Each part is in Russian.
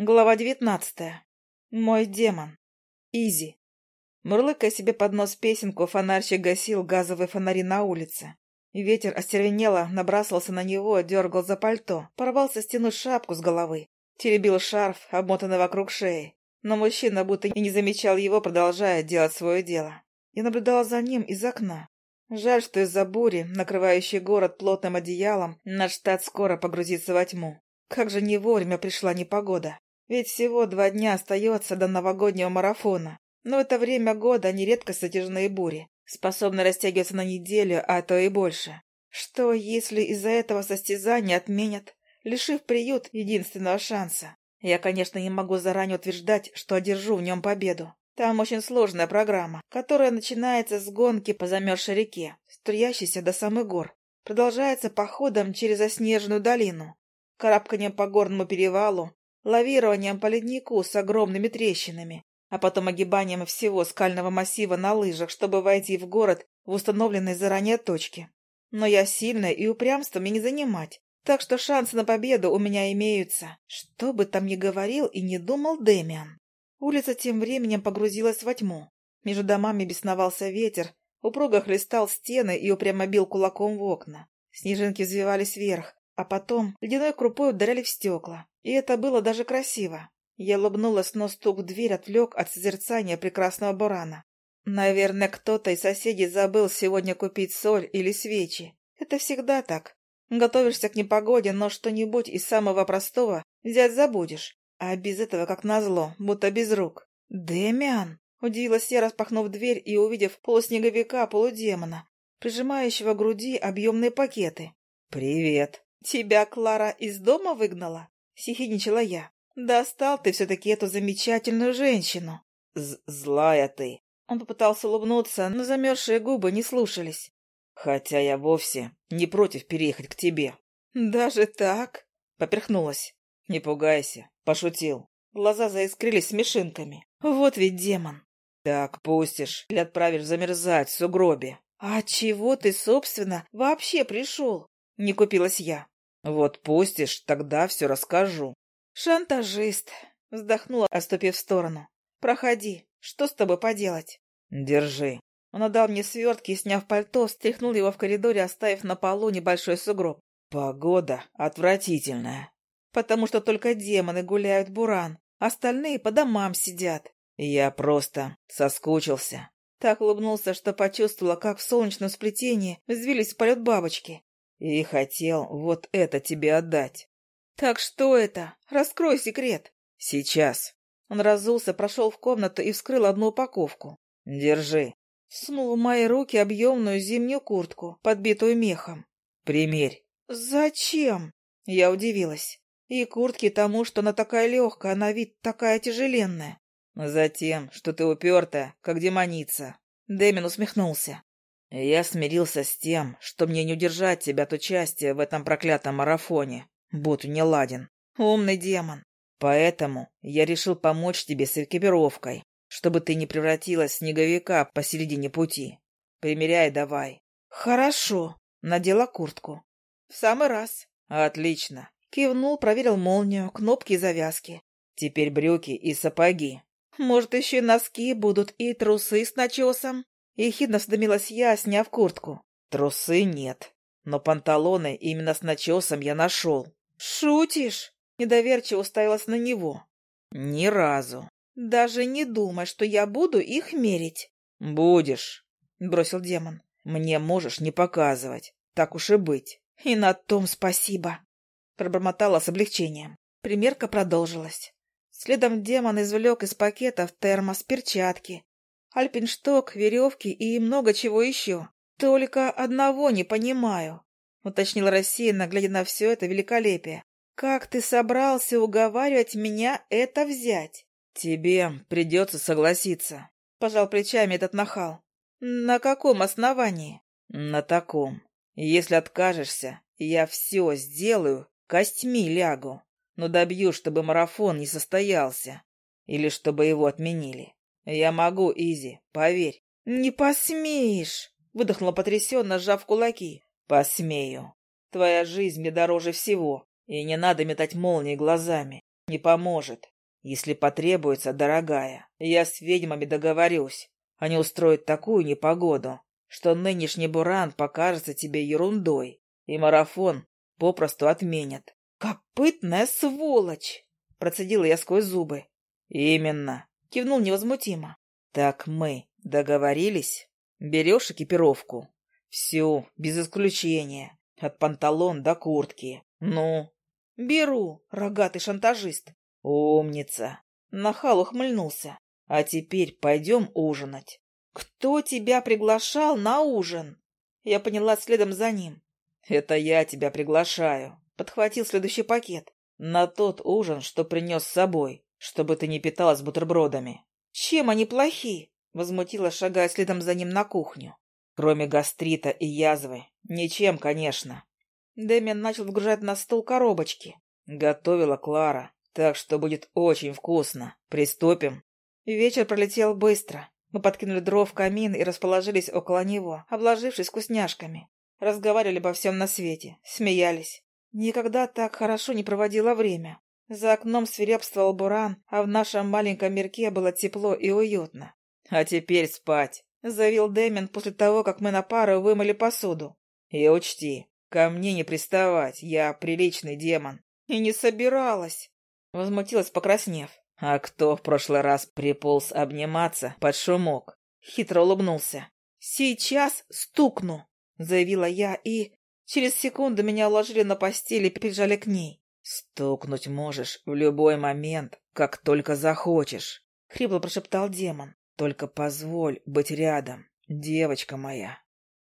Глава девятнадцатая. Мой демон. Изи. Мурлыкая себе под нос песенку, фонарщик гасил газовые фонари на улице. Ветер остервенело набрасывался на него, дергал за пальто, порвался стянуть шапку с головы, теребил шарф, обмотанный вокруг шеи. Но мужчина будто и не замечал его, продолжая делать свое дело. Я наблюдала за ним из окна. Жаль, что из-за бури, накрывающей город плотным одеялом, наш штат скоро погрузится во тьму. Как же не вовремя пришла непогода. Ведь всего два дня остается до новогоднего марафона. Но это время года нередко затяжные бури, способны растягиваться на неделю, а то и больше. Что, если из-за этого состязания отменят, лишив приют единственного шанса? Я, конечно, не могу заранее утверждать, что одержу в нем победу. Там очень сложная программа, которая начинается с гонки по замерзшей реке, струящейся до самых гор, продолжается походом через оснеженную долину, карабканием по горному перевалу, лавированием по леднику с огромными трещинами, а потом огибанием всего скального массива на лыжах, чтобы войти в город в установленной заранее точке. Но я сильная и упрямством мне не занимать, так что шансы на победу у меня имеются, что бы там ни говорил и не думал Дэмиан. Улица тем временем погрузилась во тьму. Между домами бесновался ветер, упруго хлестал стены и упрямо бил кулаком в окна. Снежинки взвивались вверх, а потом ледяной крупой ударяли в стекла. И это было даже красиво. Я улыбнулась, но стук в дверь отвлек от созерцания прекрасного бурана. Наверное, кто-то из соседей забыл сегодня купить соль или свечи. Это всегда так. Готовишься к непогоде, но что-нибудь из самого простого взять забудешь. А без этого, как назло, будто без рук. «Дэмиан!» — удивилась я, распахнув дверь и увидев полуснеговика-полудемона, прижимающего к груди объемные пакеты. «Привет!» «Тебя Клара из дома выгнала?» — сихидничала я. «Достал ты все-таки эту замечательную женщину!» З «Злая ты!» Он попытался улыбнуться, но замерзшие губы не слушались. «Хотя я вовсе не против переехать к тебе». «Даже так?» — поперхнулась. «Не пугайся, пошутил». Глаза заискрились смешинками. «Вот ведь демон!» «Так пустишь или отправишь замерзать в сугробе?» «А чего ты, собственно, вообще пришел?» Не купилась я. Вот пустишь, тогда все расскажу. Шантажист. Вздохнула, оступив в сторону. Проходи. Что с тобой поделать? Держи. Он отдал мне свертки и, сняв пальто, стряхнул его в коридоре, оставив на полу небольшой сугроб. Погода отвратительная. Потому что только демоны гуляют буран, остальные по домам сидят. Я просто соскучился. Так улыбнулся, что почувствовала, как в солнечном сплетении взвились в полет бабочки. И хотел вот это тебе отдать. Так что это? Раскрой секрет. Сейчас. Он разулся, прошел в комнату и вскрыл одну упаковку. Держи. Сунул в мои руки объемную зимнюю куртку, подбитую мехом. Примерь. Зачем? Я удивилась. И куртки тому, что она такая легкая, а на вид такая тяжеленная. Затем, что ты упертая, как демоница. Дэмин усмехнулся. Я смирился с тем, что мне не удержать тебя от участия в этом проклятом марафоне, будь не ладен. Умный демон. Поэтому я решил помочь тебе с экипировкой, чтобы ты не превратилась в снеговика посередине пути. Примеряй давай. Хорошо. Надела куртку. В самый раз. Отлично. Кивнул, проверил молнию, кнопки и завязки. Теперь брюки и сапоги. Может, еще и носки будут, и трусы с начесом. Ехидно вздымилась я, сняв куртку. Трусы нет, но панталоны именно с начесом я нашел. Шутишь? Недоверчиво уставилась на него. Ни разу. Даже не думай, что я буду их мерить. Будешь, бросил демон. Мне можешь не показывать, так уж и быть. И на том спасибо. Пробормотала с облегчением. Примерка продолжилась. Следом демон извлек из пакетов термос, перчатки, альпиншток, веревки и много чего еще. Только одного не понимаю, — уточнил рассеянно, глядя на все это великолепие. Как ты собрался уговаривать меня это взять? Тебе придется согласиться, — пожал плечами этот нахал. На каком основании? На таком. Если откажешься, я все сделаю, костьми лягу, но добью, чтобы марафон не состоялся. Или чтобы его отменили. «Я могу, Изи, поверь». «Не посмеешь!» — выдохнула потрясенно, сжав кулаки. «Посмею. Твоя жизнь мне дороже всего, и не надо метать молнии глазами. не поможет. Если потребуется, дорогая, я с ведьмами договорюсь. Они устроят такую непогоду, что нынешний буран покажется тебе ерундой, и марафон попросту отменят. «Копытная сволочь!» — процедила я сквозь зубы. «Именно!» — кивнул невозмутимо. «Так мы договорились? Берешь экипировку? Всю, без исключения, от панталон до куртки. Ну?» «Беру, рогатый шантажист». «Умница!» Нахал ухмыльнулся. «А теперь пойдем ужинать». «Кто тебя приглашал на ужин?» Я поняла следом за ним. «Это я тебя приглашаю», — подхватил следующий пакет. «На тот ужин, что принес с собой, чтобы ты не питалась бутербродами». «Чем они плохи?» — возмутила, шагая следом за ним на кухню. «Кроме гастрита и язвы. Ничем, конечно». Дэмиан начал вгружать на стол коробочки. «Готовила Клара, так что будет очень вкусно. Приступим». Вечер пролетел быстро. Мы подкинули дров в камин и расположились около него, обложившись вкусняшками. Разговаривали обо всем на свете, смеялись. Никогда так хорошо не проводила время. За окном свирепствовал буран, а в нашем маленьком мирке было тепло и уютно. «А теперь спать», — заявил Дэмин после того, как мы на пару вымыли посуду. «И учти, ко мне не приставать, я приличный демон». «И не собиралась», — возмутилась, покраснев. «А кто в прошлый раз приполз обниматься под шумок?» Хитро улыбнулся. «Сейчас стукну», — заявила я, и... Через секунду меня уложили на постели и прижали к ней. «Стукнуть можешь в любой момент, как только захочешь», — хрипло прошептал демон. «Только позволь быть рядом, девочка моя».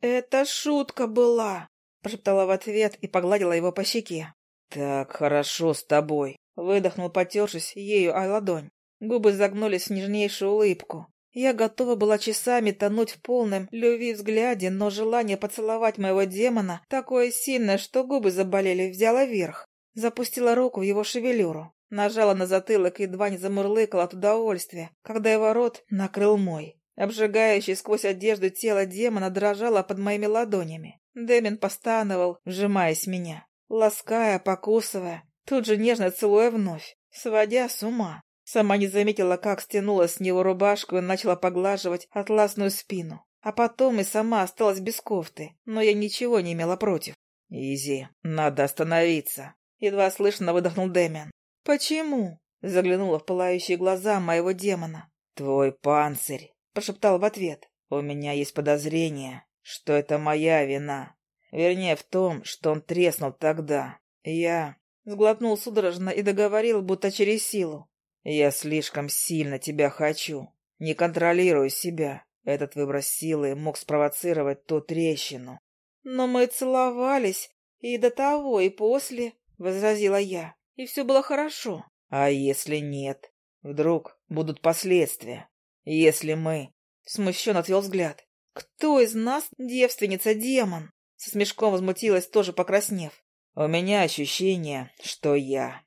«Это шутка была», — прошептала в ответ и погладила его по щеке. «Так хорошо с тобой», Выдохнул, потершись ею о ладонь. Губы загнулись в нежнейшую улыбку. Я готова была часами тонуть в полном любви взгляде, но желание поцеловать моего демона такое сильное, что губы заболели, взяла верх. Запустила руку в его шевелюру. Нажала на затылок и едва не замурлыкала от удовольствия, когда его рот накрыл мой. Обжигающий сквозь одежду тело демона дрожало под моими ладонями. Демин постановал, вжимаясь в меня, лаская, покусывая, Тут же нежно целуя вновь, сводя с ума. Сама не заметила, как стянула с него рубашку и начала поглаживать атласную спину. А потом и сама осталась без кофты, но я ничего не имела против. «Изи, надо остановиться», — едва слышно выдохнул Дэмиан. «Почему?» — заглянула в пылающие глаза моего демона. «Твой панцирь», — прошептал в ответ. «У меня есть подозрение, что это моя вина. Вернее, в том, что он треснул тогда. Я Сглотнул судорожно и договорил, будто через силу. «Я слишком сильно тебя хочу. Не контролирую себя. Этот выброс силы мог спровоцировать ту трещину». «Но мы целовались и до того, и после», — возразила я. «И все было хорошо». «А если нет? Вдруг будут последствия? Если мы...» Смущенно отвел взгляд. «Кто из нас девственница-демон?» Со смешком возмутилась, тоже покраснев. «У меня ощущение, что я...»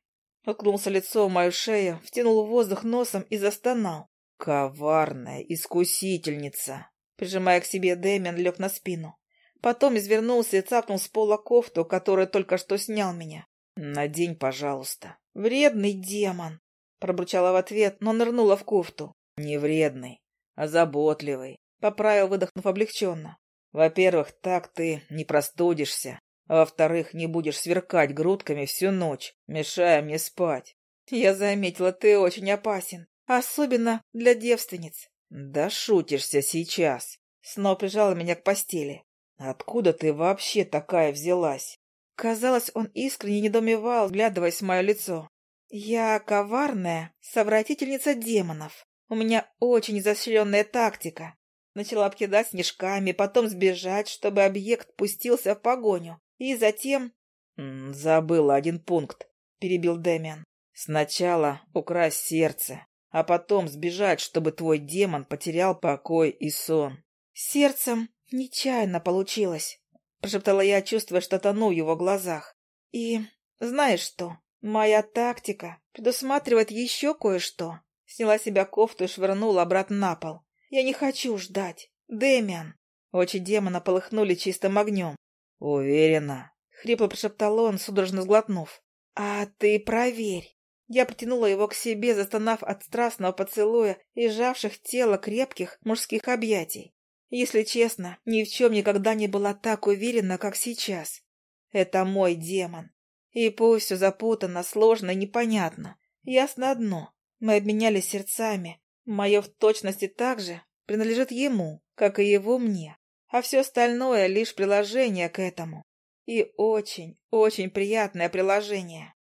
Уткнулся лицо в мою шею, втянул воздух носом и застонал. «Коварная искусительница!» Прижимая к себе Дэмиан, лег на спину. Потом извернулся и цапнул с пола кофту, которую только что снял меня. «Надень, пожалуйста». «Вредный демон!» Пробурчала в ответ, но нырнула в кофту. «Не вредный, а заботливый», — поправил, выдохнув облегченно. «Во-первых, так ты не простудишься, а во-вторых, не будешь сверкать грудками всю ночь, мешая мне спать. Я заметила, ты очень опасен, особенно для девственниц. Да шутишься сейчас. Снова прижала меня к постели. Откуда ты вообще такая взялась? Казалось, он искренне недоумевал, глядываясь в мое лицо. Я коварная совратительница демонов. У меня очень изощренная тактика. Начала обкидать снежками, потом сбежать, чтобы объект пустился в погоню. И затем... — Забыла один пункт, — перебил Дэмиан. — Сначала украсть сердце, а потом сбежать, чтобы твой демон потерял покой и сон. — Сердцем нечаянно получилось, — прошептала я, чувствуя, что тону в его глазах. — И знаешь что? Моя тактика предусматривает еще кое-что. Сняла себя кофту и швырнула обратно на пол. Я не хочу ждать. Дэмиан. Очи демона полыхнули чистым огнем. «Уверена?» — хрипло прошептал он, судорожно сглотнув. «А ты проверь». Я притянула его к себе, застонав от страстного поцелуя и сжавших тело крепких мужских объятий. Если честно, ни в чем никогда не была так уверена, как сейчас. Это мой демон. И пусть все запутано, сложно и непонятно. Ясно одно. Мы обменялись сердцами. Мое в точности так же принадлежит ему, как и его мне. А все остальное — лишь приложение к этому. И очень, очень приятное приложение.